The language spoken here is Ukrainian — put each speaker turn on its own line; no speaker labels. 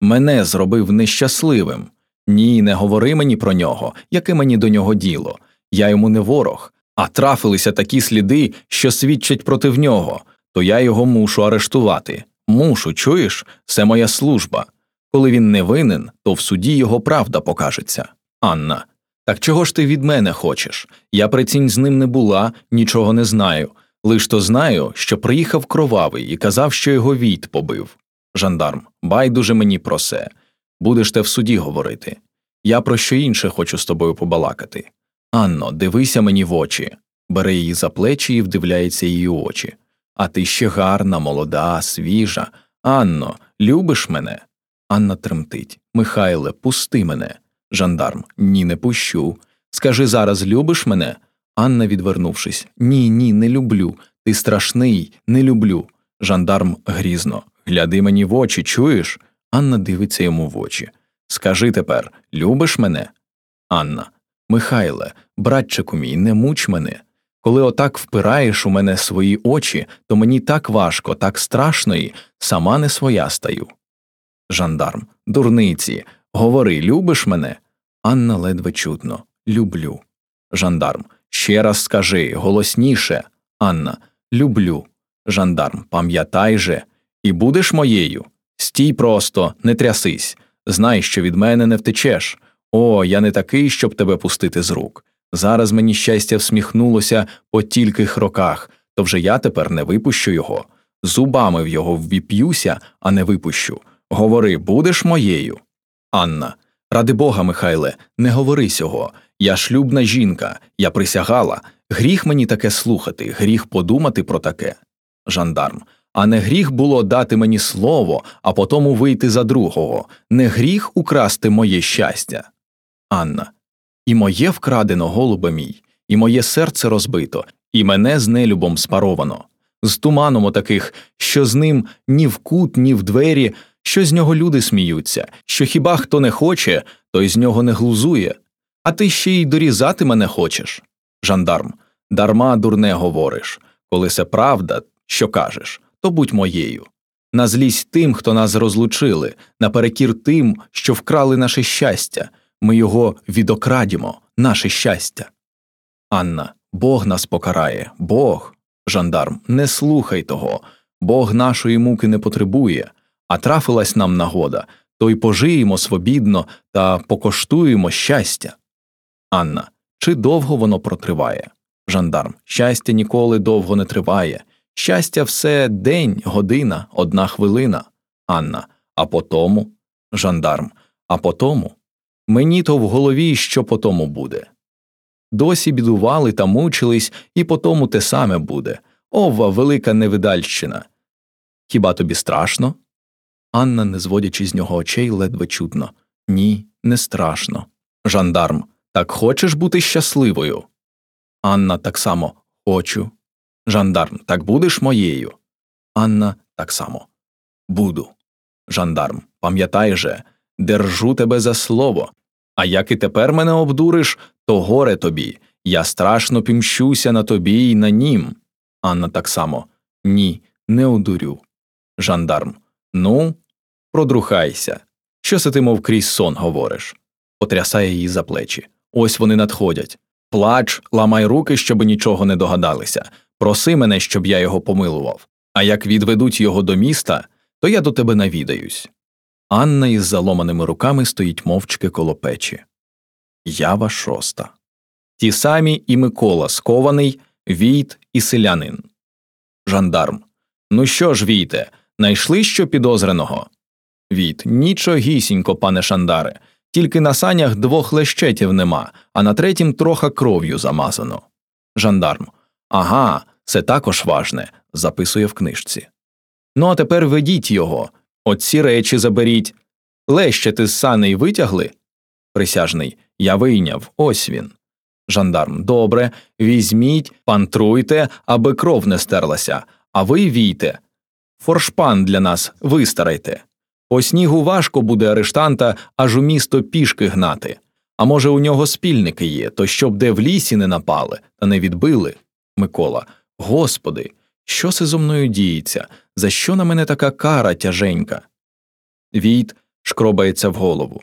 Мене зробив нещасливим. Ні, не говори мені про нього, яке мені до нього діло. Я йому не ворог, а трафилися такі сліди, що свідчать проти нього, то я його мушу арештувати. Мушу, чуєш? Це моя служба. Коли він не винен, то в суді його правда покажеться. Анна. Так чого ж ти від мене хочеш? Я прицінь з ним не була, нічого не знаю. Лиш то знаю, що приїхав кровавий і казав, що його війт побив. Жандарм, байдуже мені про се. Будеш те в суді говорити. Я про що інше хочу з тобою побалакати. Анно, дивися мені в очі. Бере її за плечі і вдивляється її очі. А ти ще гарна, молода, свіжа. Анно, любиш мене? Анна тремтить. Михайле, пусти мене. Жандарм. Ні, не пущу. Скажи зараз, любиш мене? Анна, відвернувшись. Ні, ні, не люблю. Ти страшний, не люблю. Жандарм грізно. Гляди мені в очі, чуєш? Анна дивиться йому в очі. Скажи тепер, любиш мене? Анна. Михайле, братчику мій, не муч мене. Коли отак впираєш у мене свої очі, то мені так важко, так страшно і сама не своя стаю. Жандарм. Дурниці. Говори, любиш мене? Анна ледве чутно. Люблю. Жандарм. Ще раз скажи, голосніше. Анна. Люблю. Жандарм. Пам'ятай же. І будеш моєю. Стій просто, не трясись. Знай, що від мене не втечеш. О, я не такий, щоб тебе пустити з рук. Зараз мені щастя всміхнулося по тільких роках, то вже я тепер не випущу його. Зубами в його ввіп'юся, а не випущу. Говори, будеш моєю. Анна. Ради Бога, Михайле, не говори сього. Я шлюбна жінка, я присягала. Гріх мені таке слухати, гріх подумати про таке. Жандарм. А не гріх було дати мені слово, а потому вийти за другого, не гріх украсти моє щастя. Анна. І моє вкрадено, голубе мій, і моє серце розбито, і мене з нелюбом спаровано, з туманом отаких, що з ним ні в кут, ні в двері, що з нього люди сміються, що хіба хто не хоче, той з нього не глузує. А ти ще й дорізати мене хочеш. Жандарм. Дарма дурне говориш. Коли це правда, що кажеш, то будь моєю. На злість тим, хто нас розлучили, наперекір тим, що вкрали наше щастя, ми його відокрадімо, наше щастя. Анна, Бог нас покарає, Бог. Жандарм, не слухай того, Бог нашої муки не потребує, а трафилась нам нагода, то й пожиємо свобідно та покоштуємо щастя. Анна, чи довго воно протриває? Жандарм, щастя ніколи довго не триває. Щастя, все день, година, одна хвилина. Анна. А потому? Жандарм. А потому? Мені то в голові що потому буде. Досі бідували та мучились, і потому те саме буде. Ова, велика невидальщина. Хіба тобі страшно? Анна, не зводячи з нього очей, ледве чутно. Ні, не страшно. Жандарм. Так хочеш бути щасливою? Анна так само хочу. Жандарм, так будеш моєю. Анна так само. Буду. Жандарм, пам'ятай же, держу тебе за слово. А як і тепер мене обдуриш, то горе тобі. Я страшно пімщуся на тобі і на нім. Анна так само. Ні, не одурю. Жандарм. Ну, продрухайся. Що це ти, мов крізь сон говориш? Потрясає її за плечі. Ось вони надходять. Плач, ламай руки, щоб нічого не догадалися. Проси мене, щоб я його помилував. А як відведуть його до міста, то я до тебе навідаюсь. Анна із заломаними руками стоїть мовчки коло печі. Ява шоста. Ті самі і Микола скований, Війт і селянин. Жандарм. Ну що ж, Війте, найшли що підозреного? Війт. Нічогісінько, пане Шандаре. Тільки на санях двох лещетів нема, а на третім троха кров'ю замазано. Жандарм. Ага, це також важне, записує в книжці. Ну, а тепер ведіть його, оці речі заберіть. Лещети з саней витягли? Присяжний. Я вийняв, ось він. Жандарм. Добре, візьміть, пантруйте, аби кров не стерлася, а ви війте. Форшпан для нас вистарайте. По снігу важко буде арештанта аж у місто пішки гнати. А може, у нього спільники є, то щоб де в лісі не напали та не відбили. Микола. Господи, що це зо мною діється? За що на мене така кара тяженька? Війт, шкробається в голову.